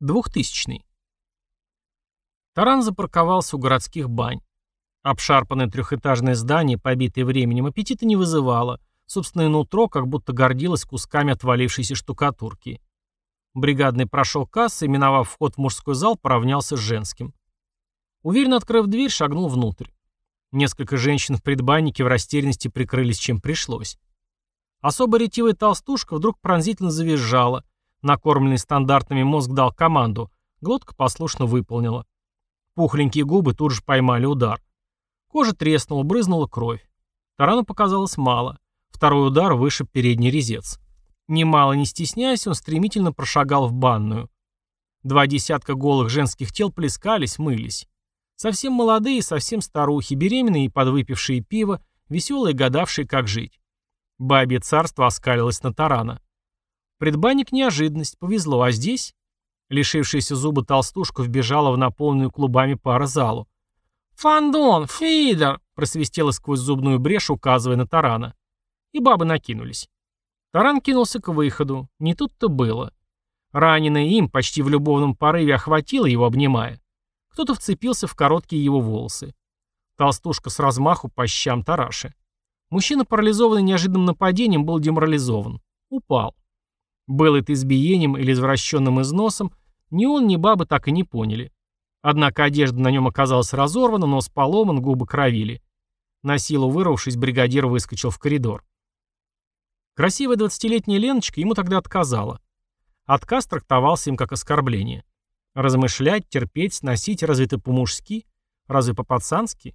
Двухтысячный. Таран запарковался у городских бань. Обшарпанное трехэтажное здание, побитое временем, аппетита не вызывало. Собственное нутро как будто гордилось кусками отвалившейся штукатурки. Бригадный прошел кассы миновав вход в мужской зал, поравнялся с женским. Уверенно открыв дверь, шагнул внутрь. Несколько женщин в предбаннике в растерянности прикрылись, чем пришлось. Особо ретивая толстушка вдруг пронзительно завизжала. Накормленный стандартами мозг дал команду. Глотка послушно выполнила. Пухленькие губы тут же поймали удар. Кожа треснула, брызнула кровь. Тарану показалось мало. Второй удар вышиб передний резец. Немало не стесняясь, он стремительно прошагал в банную. Два десятка голых женских тел плескались, мылись. Совсем молодые, совсем старухи, беременные и подвыпившие пиво, веселые, гадавшие, как жить. Бабье царство оскалилось на тарана. Предбанник неожиданность, повезло, а здесь... Лишившаяся зуба толстушка вбежала в наполненную клубами пара залу. «Фандон! Фидер!» — просвистела сквозь зубную брешь, указывая на тарана. И бабы накинулись. Таран кинулся к выходу. Не тут-то было. Раненая им почти в любовном порыве охватила его, обнимая. Кто-то вцепился в короткие его волосы. Толстушка с размаху по щам Тараши. Мужчина, парализованный неожиданным нападением, был деморализован. Упал. Был это избиением или извращенным износом, ни он, ни бабы так и не поняли. Однако одежда на нем оказалась разорвана, нос поломан, губы кровили. На силу вырвавшись, бригадир выскочил в коридор. Красивая двадцатилетняя Леночка ему тогда отказала. Отказ трактовался им как оскорбление. Размышлять, терпеть, сносить, разве это по-мужски? Разве по-пацански?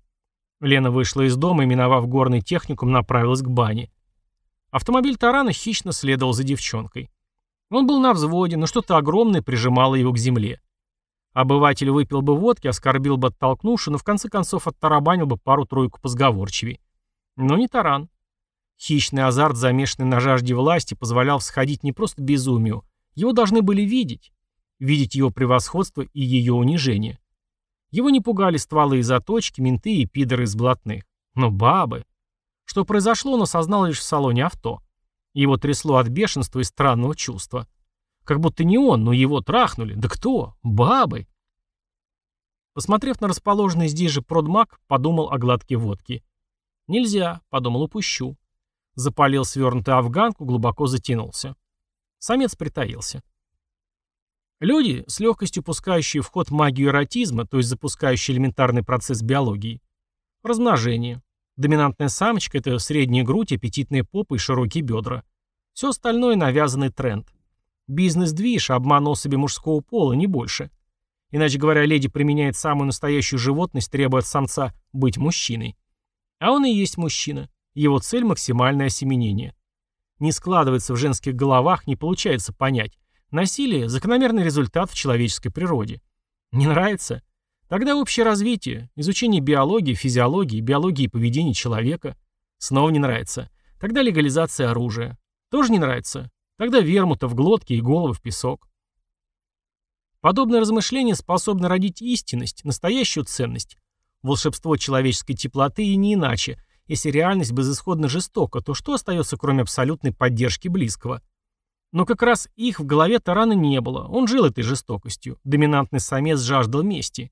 Лена вышла из дома и, миновав горный техникум, направилась к бане. Автомобиль Тарана хищно следовал за девчонкой. Он был на взводе, но что-то огромное прижимало его к земле. Обыватель выпил бы водки, оскорбил бы оттолкнувши, но в конце концов оттарабанил бы пару-тройку позговорчивей. Но не таран. Хищный азарт, замешанный на жажде власти, позволял всходить не просто безумию. Его должны были видеть. Видеть его превосходство и ее унижение. Его не пугали стволы и заточки, менты и пидоры из блатных. Но бабы... Что произошло, он осознал лишь в салоне авто. Его трясло от бешенства и странного чувства. Как будто не он, но его трахнули. Да кто? Бабы. Посмотрев на расположенный здесь же продмаг, подумал о гладке водки. «Нельзя», — подумал, упущу. Запалил свернутую афганку, глубоко затянулся. Самец притаился. Люди, с легкостью пускающие в ход магию эротизма, то есть запускающие элементарный процесс биологии. Размножение. Доминантная самочка – это средняя грудь, аппетитные попы и широкие бедра. Все остальное – навязанный тренд. Бизнес-движ, обман особи мужского пола, не больше. Иначе говоря, леди применяет самую настоящую животность, требуя от самца быть мужчиной. А он и есть мужчина. Его цель – максимальное осеменение. Не складывается в женских головах, не получается понять. Насилие – закономерный результат в человеческой природе. Не нравится? Тогда общее развитие, изучение биологии, физиологии, биологии поведения человека. Снова не нравится. Тогда легализация оружия. Тоже не нравится. Тогда вермута в глотке и головы в песок. Подобное размышление способно родить истинность, настоящую ценность, волшебство человеческой теплоты и не иначе, если реальность безысходно жестока, то что остается, кроме абсолютной поддержки близкого? Но как раз их в голове Тарана не было. Он жил этой жестокостью. Доминантный самец жаждал мести.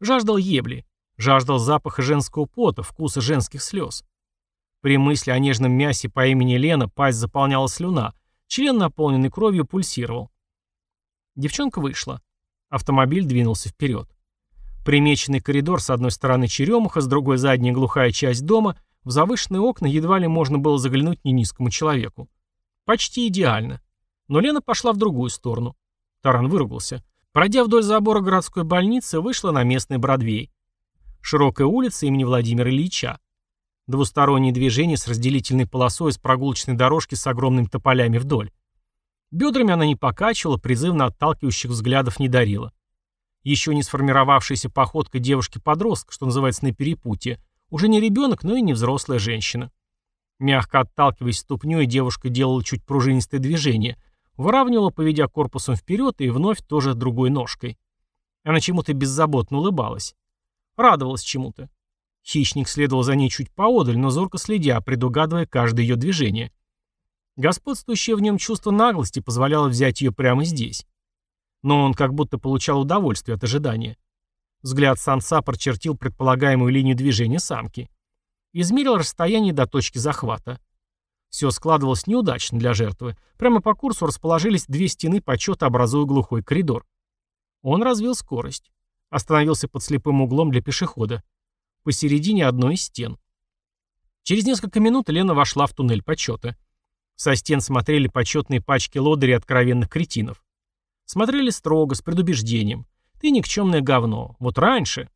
Жаждал ебли. Жаждал запаха женского пота, вкуса женских слез. При мысли о нежном мясе по имени Лена пасть заполняла слюна. Член, наполненный кровью, пульсировал. Девчонка вышла. Автомобиль двинулся вперед. Примеченный коридор с одной стороны черемуха, с другой задняя глухая часть дома — в завышенные окна едва ли можно было заглянуть не низкому человеку. Почти идеально. Но Лена пошла в другую сторону. Таран выругался. Пройдя вдоль забора городской больницы, вышла на местный Бродвей. Широкая улица имени Владимира Ильича. Двустороннее движение с разделительной полосой с прогулочной дорожки с огромными тополями вдоль. Бедрами она не покачивала, призывно отталкивающих взглядов не дарила. Еще не сформировавшаяся походка девушки-подростка, что называется на перепутье, уже не ребенок, но и не взрослая женщина. Мягко отталкиваясь ступней, девушка делала чуть пружинистое движение, выравнивала, поведя корпусом вперед и вновь тоже другой ножкой. Она чему-то беззаботно улыбалась. Радовалась чему-то. Хищник следовал за ней чуть поодаль, но зорко следя, предугадывая каждое ее движение. Господствующее в нем чувство наглости позволяло взять ее прямо здесь. Но он как будто получал удовольствие от ожидания. Взгляд самца прочертил предполагаемую линию движения самки. Измерил расстояние до точки захвата. Все складывалось неудачно для жертвы. Прямо по курсу расположились две стены почета, образуя глухой коридор. Он развил скорость. Остановился под слепым углом для пешехода. Посередине одной из стен. Через несколько минут Лена вошла в туннель почета. Со стен смотрели почетные пачки лодырей откровенных кретинов. Смотрели строго, с предубеждением. Ты никчемное говно. Вот раньше.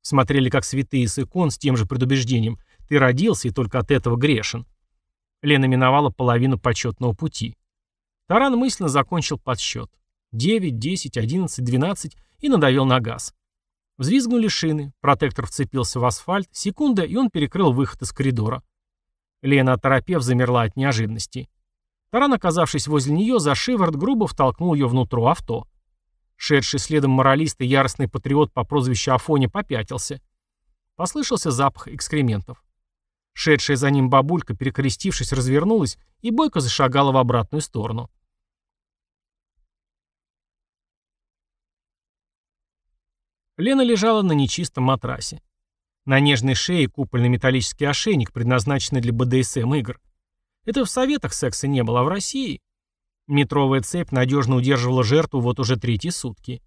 Смотрели как святые с икон с тем же предубеждением. Ты родился и только от этого грешен. Лена миновала половину почетного пути. Таран мысленно закончил подсчет. 9, 10, 11, 12 и надавил на газ. Взвизгнули шины, протектор вцепился в асфальт, секунда, и он перекрыл выход из коридора. Лена, оторопев, замерла от неожиданности. Таран, оказавшись возле нее, за шиворот грубо втолкнул ее внутрь авто. Шедший следом моралист и яростный патриот по прозвищу Афоня попятился. Послышался запах экскрементов. Шедшая за ним бабулька, перекрестившись, развернулась и бойко зашагала в обратную сторону. Лена лежала на нечистом матрасе. На нежной шее купольный металлический ошейник, предназначенный для БДСМ игр. Это в Советах секса не было, а в России. Метровая цепь надежно удерживала жертву вот уже третьи сутки.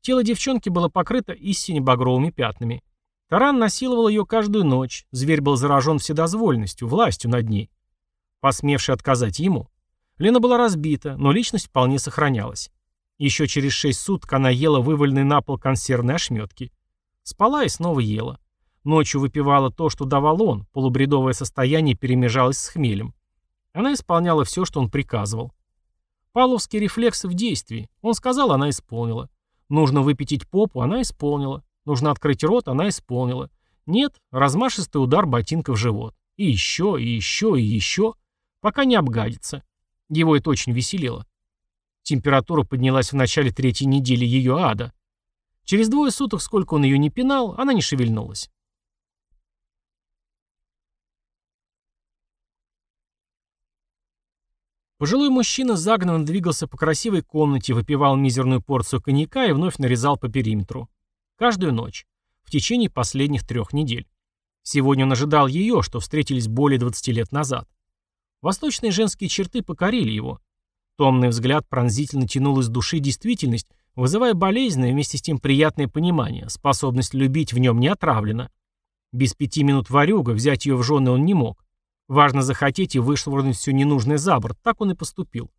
Тело девчонки было покрыто истине багровыми пятнами. Таран насиловал ее каждую ночь, зверь был заражен вседозвольностью, властью над ней. Посмевший отказать ему. Лена была разбита, но личность вполне сохранялась. Еще через шесть суток она ела вываленные на пол консервные ошметки. Спала и снова ела. Ночью выпивала то, что давал он, полубредовое состояние перемежалось с хмелем. Она исполняла все, что он приказывал. Павловский рефлекс в действии. Он сказал, она исполнила. Нужно выпятить попу, она исполнила. Нужно открыть рот, она исполнила. Нет, размашистый удар ботинка в живот. И еще, и еще, и еще, пока не обгадится. Его это очень веселило. Температура поднялась в начале третьей недели ее ада. Через двое суток, сколько он ее не пинал, она не шевельнулась. Пожилой мужчина загнанно двигался по красивой комнате, выпивал мизерную порцию коньяка и вновь нарезал по периметру. Каждую ночь. В течение последних трех недель. Сегодня он ожидал ее, что встретились более 20 лет назад. Восточные женские черты покорили его. Томный взгляд пронзительно тянул из души действительность, вызывая болезненное вместе с тем приятное понимание, способность любить в нем не отравлена. Без пяти минут варюга, взять ее в жены он не мог. Важно захотеть и вышвырнуть все ненужное за борт, так он и поступил.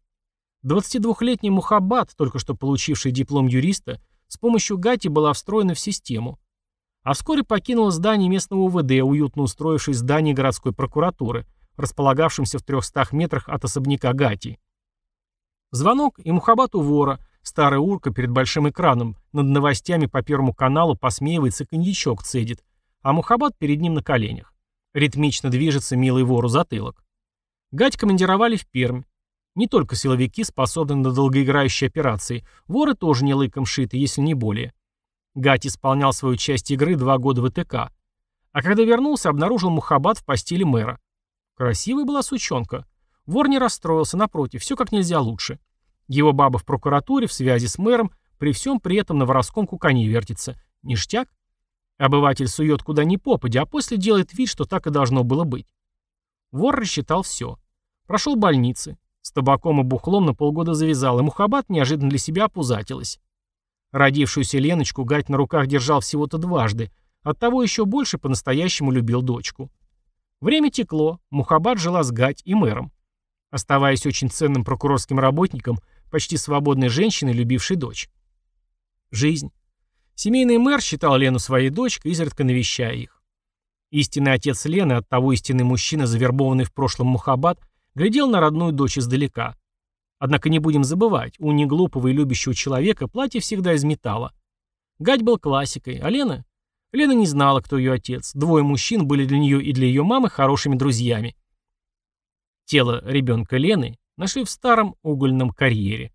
22-летний Мухаббат, только что получивший диплом юриста, с помощью Гати была встроена в систему. А вскоре покинула здание местного УВД, уютно устроившись в здании городской прокуратуры, располагавшемся в 300 метрах от особняка Гати. Звонок, и Мухаббат у вора, старая урка перед большим экраном, над новостями по Первому каналу посмеивается коньячок цедит, а Мухаббат перед ним на коленях. Ритмично движется милый вору затылок. Гать командировали в Пермь. Не только силовики способны на долгоиграющие операции, воры тоже не лыком шиты, если не более. Гать исполнял свою часть игры два года в ИТК. А когда вернулся, обнаружил Мухаббат в постели мэра. Красивая была сучонка. Вор не расстроился, напротив, все как нельзя лучше. Его баба в прокуратуре, в связи с мэром, при всем при этом на воровском кукане вертится. Ништяк? Обыватель сует куда ни попадя, а после делает вид, что так и должно было быть. Вор рассчитал все. Прошел больницы. С табаком и бухлом на полгода завязал, и Мухаббат неожиданно для себя опузатилась. Родившуюся Леночку Гать на руках держал всего-то дважды, оттого еще больше по-настоящему любил дочку. Время текло, Мухаббат жила с Гать и мэром. Оставаясь очень ценным прокурорским работником, почти свободной женщиной, любившей дочь. Жизнь. Семейный мэр считал Лену своей дочкой, изредка навещая их. Истинный отец Лены, оттого истинный мужчина, завербованный в прошлом Мухаббат, Глядел на родную дочь издалека. Однако не будем забывать, у неглупого и любящего человека платье всегда из металла. Гать был классикой, а Лена? Лена не знала, кто ее отец. Двое мужчин были для нее и для ее мамы хорошими друзьями. Тело ребенка Лены нашли в старом угольном карьере.